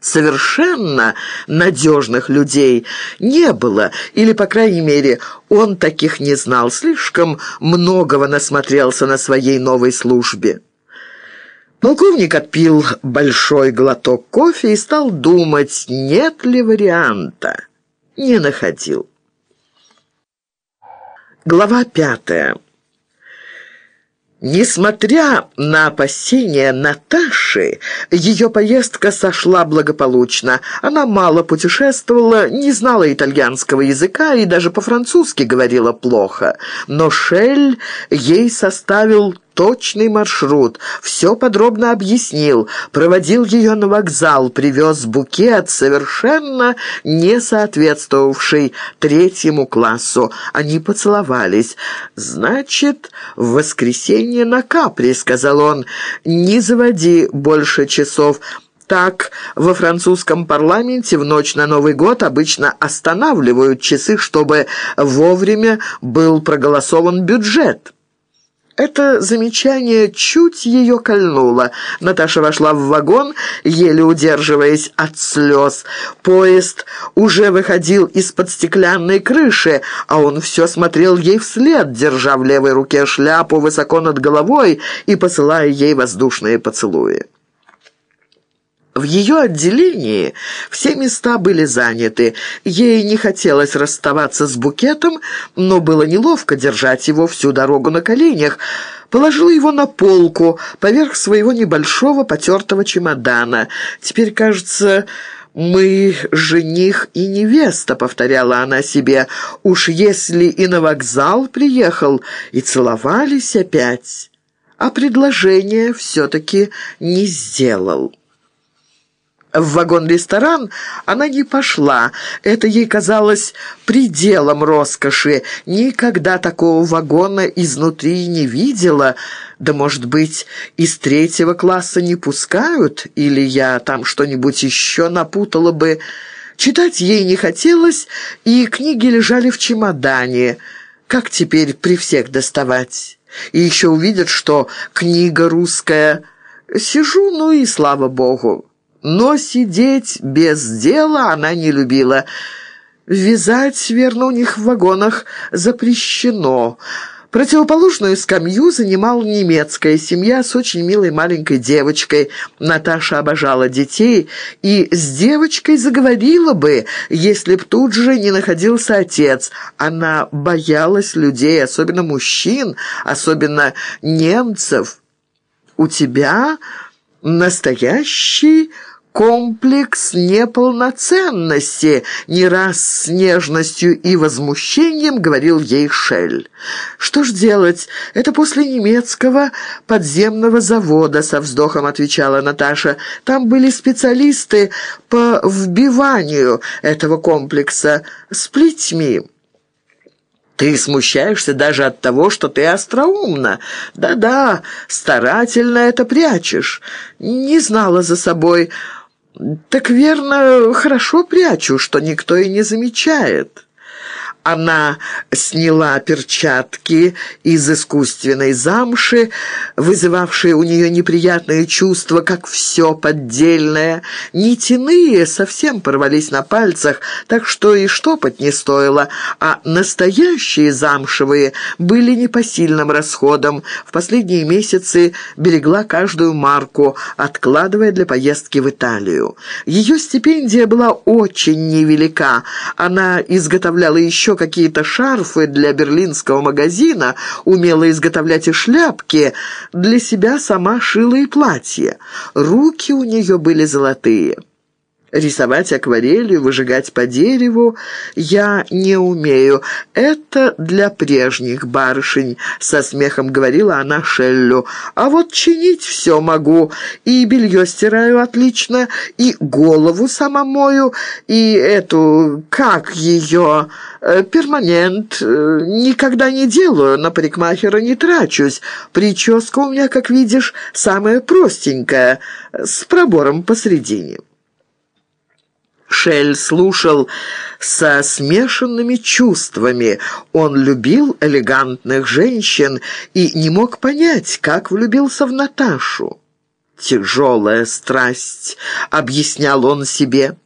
совершенно надежных людей не было, или, по крайней мере, он таких не знал, слишком многого насмотрелся на своей новой службе. Полковник отпил большой глоток кофе и стал думать, нет ли варианта. Не находил. Глава пятая. Несмотря на опасения Наташи, ее поездка сошла благополучно. Она мало путешествовала, не знала итальянского языка и даже по-французски говорила плохо. Но Шель ей составил точный маршрут, все подробно объяснил, проводил ее на вокзал, привез букет, совершенно не соответствовавший третьему классу. Они поцеловались. «Значит, в воскресенье на Капри», — сказал он, — «не заводи больше часов». Так, во французском парламенте в ночь на Новый год обычно останавливают часы, чтобы вовремя был проголосован бюджет. Это замечание чуть ее кольнуло. Наташа вошла в вагон, еле удерживаясь от слез. Поезд уже выходил из-под стеклянной крыши, а он все смотрел ей вслед, держа в левой руке шляпу высоко над головой и посылая ей воздушные поцелуи. В ее отделении все места были заняты. Ей не хотелось расставаться с букетом, но было неловко держать его всю дорогу на коленях. Положила его на полку, поверх своего небольшого потертого чемодана. Теперь, кажется... «Мы жених и невеста», — повторяла она себе. «Уж если и на вокзал приехал, и целовались опять, а предложение все-таки не сделал». В вагон-ресторан она не пошла. Это ей казалось пределом роскоши. Никогда такого вагона изнутри не видела. Да, может быть, из третьего класса не пускают? Или я там что-нибудь еще напутала бы? Читать ей не хотелось, и книги лежали в чемодане. Как теперь при всех доставать? И еще увидят, что книга русская. Сижу, ну и слава богу. Но сидеть без дела она не любила. Вязать, верно, у них в вагонах запрещено. Противоположную скамью занимала немецкая семья с очень милой маленькой девочкой. Наташа обожала детей и с девочкой заговорила бы, если б тут же не находился отец. Она боялась людей, особенно мужчин, особенно немцев. «У тебя настоящий...» комплекс неполноценности, не раз с нежностью и возмущением говорил ей Шель. «Что ж делать? Это после немецкого подземного завода», со вздохом отвечала Наташа. «Там были специалисты по вбиванию этого комплекса с плетьми». Ты смущаешься даже от того, что ты остроумна. Да-да, старательно это прячешь. Не знала за собой. Так верно, хорошо прячу, что никто и не замечает». Она сняла перчатки из искусственной замши, вызывавшие у нее неприятные чувства, как все поддельное. Нитяные совсем порвались на пальцах, так что и штопать не стоило, а настоящие замшевые были непосильным расходом. В последние месяцы берегла каждую марку, откладывая для поездки в Италию. Ее стипендия была очень невелика. Она изготовляла еще еще какие-то шарфы для берлинского магазина, умела изготовлять и шляпки, для себя сама шила и платье. Руки у нее были золотые. Рисовать акварелью, выжигать по дереву я не умею. Это для прежних барышень, со смехом говорила она Шеллю. А вот чинить все могу. И белье стираю отлично, и голову сама мою, и эту, как ее, э, перманент, э, никогда не делаю, на парикмахера не трачусь. Прическа у меня, как видишь, самая простенькая, с пробором посредине. Шель слушал со смешанными чувствами. Он любил элегантных женщин и не мог понять, как влюбился в Наташу. тяжелая страсть», — объяснял он себе.